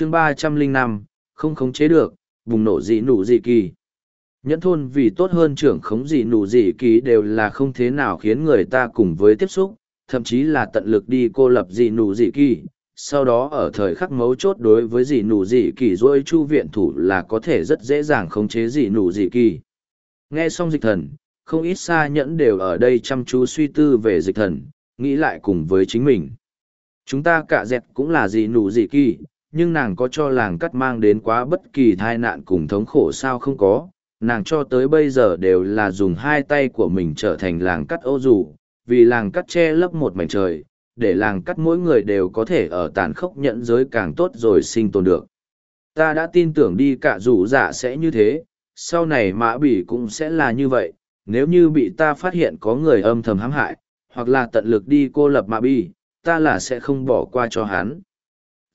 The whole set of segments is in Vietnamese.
chương ba trăm linh năm, không khống chế được, bùng nổ dị nụ dị kỳ. Nhẫn thôn vì tốt hơn trưởng khống dị nụ dị kỳ đều là không thế nào khiến người ta cùng với tiếp xúc, thậm chí là tận lực đi cô lập dị nụ dị kỳ. Sau đó ở thời khắc mấu chốt đối với dị nụ dị kỳ dỗi chu viện thủ là có thể rất dễ dàng khống chế dị nụ dị kỳ. Nghe xong dịch thần, không ít xa nhẫn đều ở đây chăm chú suy tư về dịch thần, nghĩ lại cùng với chính mình. Chúng ta cả dẹt cũng là dị nụ dị kỳ nhưng nàng có cho làng cắt mang đến quá bất kỳ tai nạn cùng thống khổ sao không có, nàng cho tới bây giờ đều là dùng hai tay của mình trở thành làng cắt ô dù, vì làng cắt che lấp một mảnh trời, để làng cắt mỗi người đều có thể ở tàn khốc nhận giới càng tốt rồi sinh tồn được. Ta đã tin tưởng đi cả dù giả sẽ như thế, sau này mã bỉ cũng sẽ là như vậy, nếu như bị ta phát hiện có người âm thầm hãm hại, hoặc là tận lực đi cô lập mã bỉ, ta là sẽ không bỏ qua cho hắn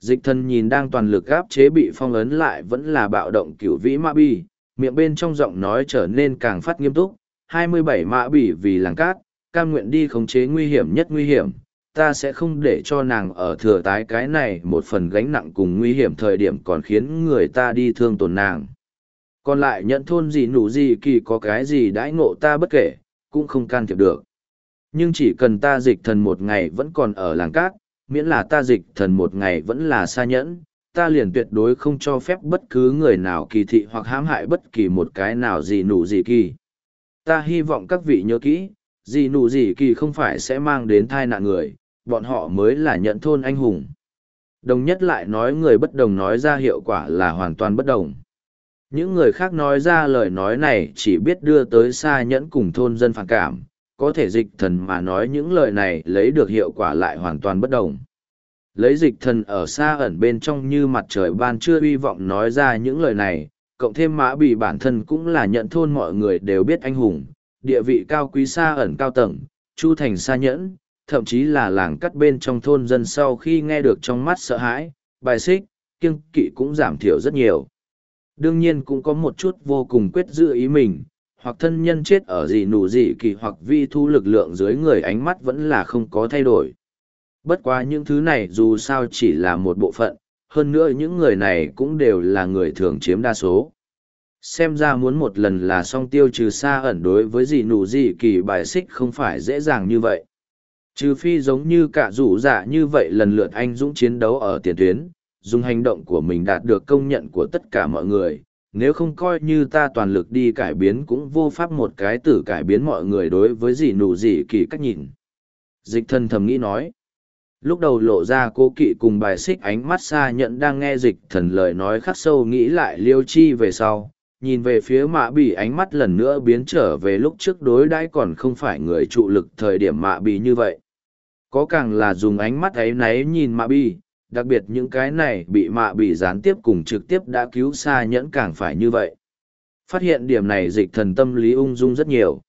dịch thần nhìn đang toàn lực gáp chế bị phong ấn lại vẫn là bạo động cửu vĩ mã bi, miệng bên trong giọng nói trở nên càng phát nghiêm túc. 27 mã bỉ vì làng cát cam nguyện đi khống chế nguy hiểm nhất nguy hiểm. Ta sẽ không để cho nàng ở thừa tái cái này một phần gánh nặng cùng nguy hiểm thời điểm còn khiến người ta đi thương tổn nàng. Còn lại nhận thôn gì nụ gì kỳ có cái gì đãi ngộ ta bất kể cũng không can thiệp được. Nhưng chỉ cần ta dịch thần một ngày vẫn còn ở làng cát miễn là ta dịch thần một ngày vẫn là xa nhẫn, ta liền tuyệt đối không cho phép bất cứ người nào kỳ thị hoặc hãm hại bất kỳ một cái nào gì nụ gì kỳ. Ta hy vọng các vị nhớ kỹ, gì nụ gì kỳ không phải sẽ mang đến thai nạn người, bọn họ mới là nhận thôn anh hùng. Đồng nhất lại nói người bất đồng nói ra hiệu quả là hoàn toàn bất đồng. Những người khác nói ra lời nói này chỉ biết đưa tới xa nhẫn cùng thôn dân phản cảm có thể dịch thần mà nói những lời này lấy được hiệu quả lại hoàn toàn bất đồng. Lấy dịch thần ở xa ẩn bên trong như mặt trời ban chưa hy vọng nói ra những lời này, cộng thêm mã bị bản thân cũng là nhận thôn mọi người đều biết anh hùng, địa vị cao quý xa ẩn cao tầng, chu thành xa nhẫn, thậm chí là làng cắt bên trong thôn dân sau khi nghe được trong mắt sợ hãi, bài xích, kiêng kỵ cũng giảm thiểu rất nhiều. Đương nhiên cũng có một chút vô cùng quyết giữ ý mình hoặc thân nhân chết ở gì nụ gì kỳ hoặc vi thu lực lượng dưới người ánh mắt vẫn là không có thay đổi. Bất quá những thứ này dù sao chỉ là một bộ phận, hơn nữa những người này cũng đều là người thường chiếm đa số. Xem ra muốn một lần là song tiêu trừ xa ẩn đối với gì nụ gì kỳ bài xích không phải dễ dàng như vậy. Trừ phi giống như cả rủ dạ như vậy lần lượt anh dũng chiến đấu ở tiền tuyến, dùng hành động của mình đạt được công nhận của tất cả mọi người nếu không coi như ta toàn lực đi cải biến cũng vô pháp một cái tử cải biến mọi người đối với gì nụ gì kỳ cách nhìn. Dịch thân thầm nghĩ nói. Lúc đầu lộ ra cố kỵ cùng bài xích ánh mắt xa nhận đang nghe dịch thần lời nói khắc sâu nghĩ lại liêu chi về sau, nhìn về phía mạ bỉ ánh mắt lần nữa biến trở về lúc trước đối đãi còn không phải người trụ lực thời điểm mạ bỉ như vậy. Có càng là dùng ánh mắt ấy náy nhìn mạ bỉ đặc biệt những cái này bị mạ bị gián tiếp cùng trực tiếp đã cứu xa nhẫn càng phải như vậy. Phát hiện điểm này dịch thần tâm lý ung dung rất nhiều.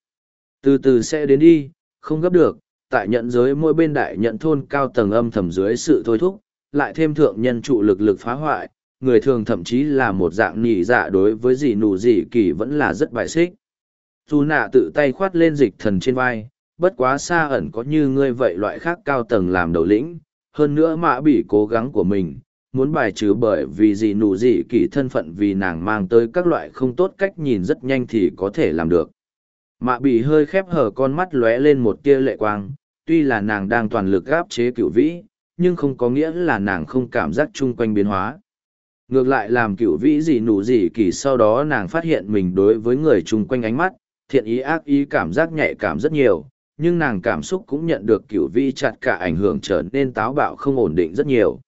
Từ từ sẽ đến đi, không gấp được, tại nhận giới mỗi bên đại nhận thôn cao tầng âm thầm dưới sự thôi thúc, lại thêm thượng nhân trụ lực lực phá hoại, người thường thậm chí là một dạng nhị dạ đối với gì nụ gì kỳ vẫn là rất bài xích. Dù nạ tự tay khoát lên dịch thần trên vai, bất quá xa ẩn có như ngươi vậy loại khác cao tầng làm đầu lĩnh hơn nữa mã bị cố gắng của mình, muốn bài trừ bởi vì gì nụ gì kỳ thân phận vì nàng mang tới các loại không tốt cách nhìn rất nhanh thì có thể làm được. Mạ bị hơi khép hở con mắt lóe lên một tia lệ quang, tuy là nàng đang toàn lực gáp chế cựu vĩ, nhưng không có nghĩa là nàng không cảm giác chung quanh biến hóa. Ngược lại làm cựu vĩ gì nụ gì kỳ sau đó nàng phát hiện mình đối với người chung quanh ánh mắt, thiện ý ác ý cảm giác nhạy cảm rất nhiều nhưng nàng cảm xúc cũng nhận được cựu vi chặt cả ảnh hưởng trở nên táo bạo không ổn định rất nhiều.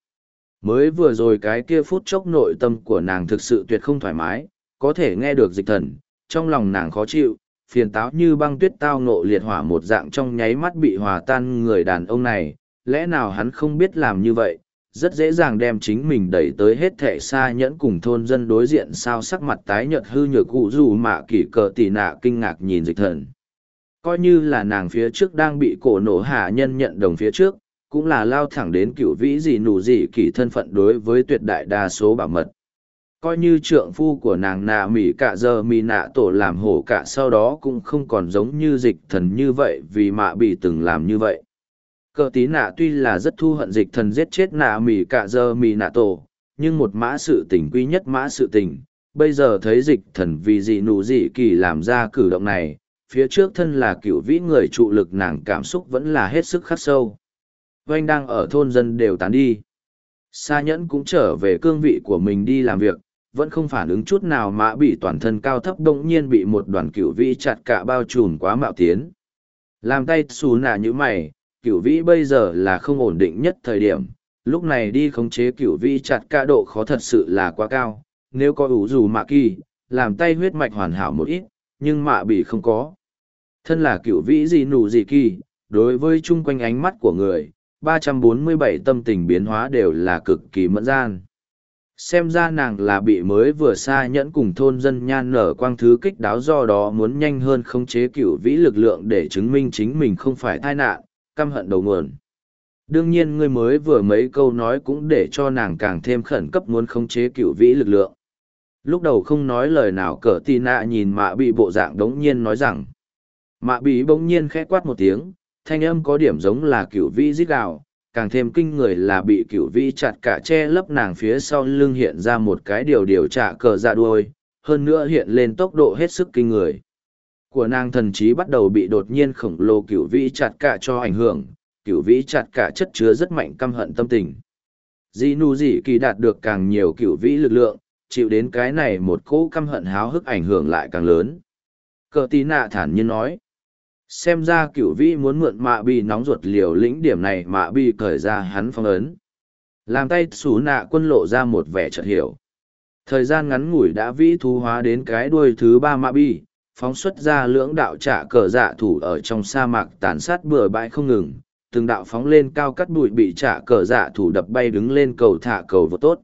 Mới vừa rồi cái kia phút chốc nội tâm của nàng thực sự tuyệt không thoải mái, có thể nghe được dịch thần, trong lòng nàng khó chịu, phiền táo như băng tuyết tao nộ liệt hỏa một dạng trong nháy mắt bị hòa tan người đàn ông này, lẽ nào hắn không biết làm như vậy, rất dễ dàng đem chính mình đẩy tới hết thẻ xa nhẫn cùng thôn dân đối diện sao sắc mặt tái nhợt hư nhược cụ dù mạ kỷ cờ tỉ nạ kinh ngạc nhìn dịch thần coi như là nàng phía trước đang bị cổ nổ hạ nhân nhận đồng phía trước cũng là lao thẳng đến cựu vĩ gì nù gì kỳ thân phận đối với tuyệt đại đa số bảo mật. Coi như trượng phu của nàng nạ mỉ cả giờ mỉ nạ tổ làm hổ cả sau đó cũng không còn giống như dịch thần như vậy vì mạ bị từng làm như vậy. Cờ tí nạ tuy là rất thu hận dịch thần giết chết nạ mỉ cả giờ mỉ nạ tổ nhưng một mã sự tình quy nhất mã sự tình, bây giờ thấy dịch thần vì gì nụ dị kỳ làm ra cử động này, phía trước thân là cựu vĩ người trụ lực nàng cảm xúc vẫn là hết sức khắc sâu. Oanh đang ở thôn dân đều tán đi. Sa nhẫn cũng trở về cương vị của mình đi làm việc, vẫn không phản ứng chút nào mà bị toàn thân cao thấp đông nhiên bị một đoàn cựu vĩ chặt cả bao trùm quá mạo tiến. Làm tay xù nả như mày, cựu vĩ bây giờ là không ổn định nhất thời điểm, lúc này đi khống chế cựu vĩ chặt cả độ khó thật sự là quá cao, nếu có ủ dù mạ kỳ, làm tay huyết mạch hoàn hảo một ít, nhưng mạ bị không có. Thân là cựu vĩ gì nụ gì kỳ, đối với chung quanh ánh mắt của người, 347 tâm tình biến hóa đều là cực kỳ mẫn gian. Xem ra nàng là bị mới vừa xa nhẫn cùng thôn dân nhan nở quang thứ kích đáo do đó muốn nhanh hơn khống chế cựu vĩ lực lượng để chứng minh chính mình không phải tai nạn, căm hận đầu nguồn. Đương nhiên ngươi mới vừa mấy câu nói cũng để cho nàng càng thêm khẩn cấp muốn khống chế cựu vĩ lực lượng. Lúc đầu không nói lời nào cỡ tì nạ nhìn mạ bị bộ dạng đống nhiên nói rằng. Mạ bí bỗng nhiên khẽ quát một tiếng, thanh âm có điểm giống là cựu vĩ rít gào, càng thêm kinh người là bị cựu vĩ chặt cả che lấp nàng phía sau lưng hiện ra một cái điều điều trả cờ dạ đuôi, hơn nữa hiện lên tốc độ hết sức kinh người. Của nàng thần trí bắt đầu bị đột nhiên khổng lồ cựu vĩ chặt cả cho ảnh hưởng, cựu vĩ chặt cả chất chứa rất mạnh căm hận tâm tình. Di nu dị kỳ đạt được càng nhiều cựu vĩ lực lượng, chịu đến cái này một cỗ căm hận háo hức ảnh hưởng lại càng lớn. Cờ tí nạ thản nhiên nói xem ra cửu vĩ muốn mượn mạ bi nóng ruột liều lĩnh điểm này mạ bi cởi ra hắn phong ấn. Làm tay xù nạ quân lộ ra một vẻ chợt hiểu. Thời gian ngắn ngủi đã vĩ thu hóa đến cái đuôi thứ ba mạ bi, phóng xuất ra lưỡng đạo trả cờ dạ thủ ở trong sa mạc tàn sát bừa bãi không ngừng. Từng đạo phóng lên cao cắt bụi bị trả cờ dạ thủ đập bay đứng lên cầu thả cầu vô tốt.